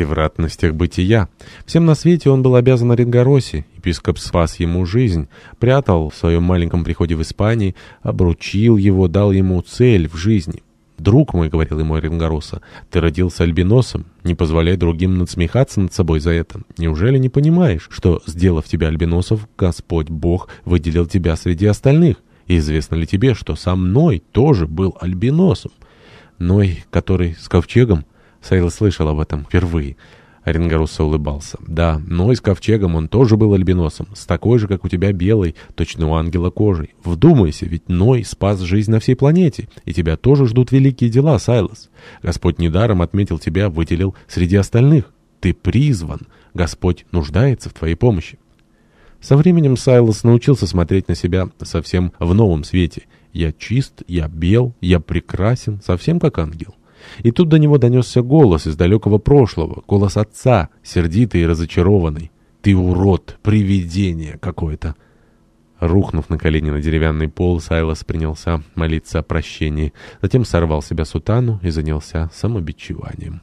превратностях бытия. Всем на свете он был обязан Оренгоросе. Епископ спас ему жизнь, прятал в своем маленьком приходе в Испании, обручил его, дал ему цель в жизни. «Друг мой», — говорил ему Оренгороса, — «ты родился альбиносом, не позволяй другим надсмехаться над собой за это. Неужели не понимаешь, что, сделав тебя альбиносов, Господь Бог выделил тебя среди остальных? И известно ли тебе, что сам Ной тоже был альбиносом? Ной, который с ковчегом?» Сейл слышал об этом впервые. Оренгоруса улыбался. «Да, но и с ковчегом он тоже был альбиносом, с такой же, как у тебя, белой, точно у ангела кожей. Вдумайся, ведь Ной спас жизнь на всей планете, и тебя тоже ждут великие дела, Сайлос. Господь недаром отметил тебя, выделил среди остальных. Ты призван, Господь нуждается в твоей помощи». Со временем Сайлос научился смотреть на себя совсем в новом свете. «Я чист, я бел, я прекрасен, совсем как ангел». И тут до него донесся голос из далекого прошлого, голос отца, сердитый и разочарованный. «Ты урод, привидение какое-то!» Рухнув на колени на деревянный пол, Сайлос принялся молиться о прощении. Затем сорвал себя сутану и занялся самобичеванием.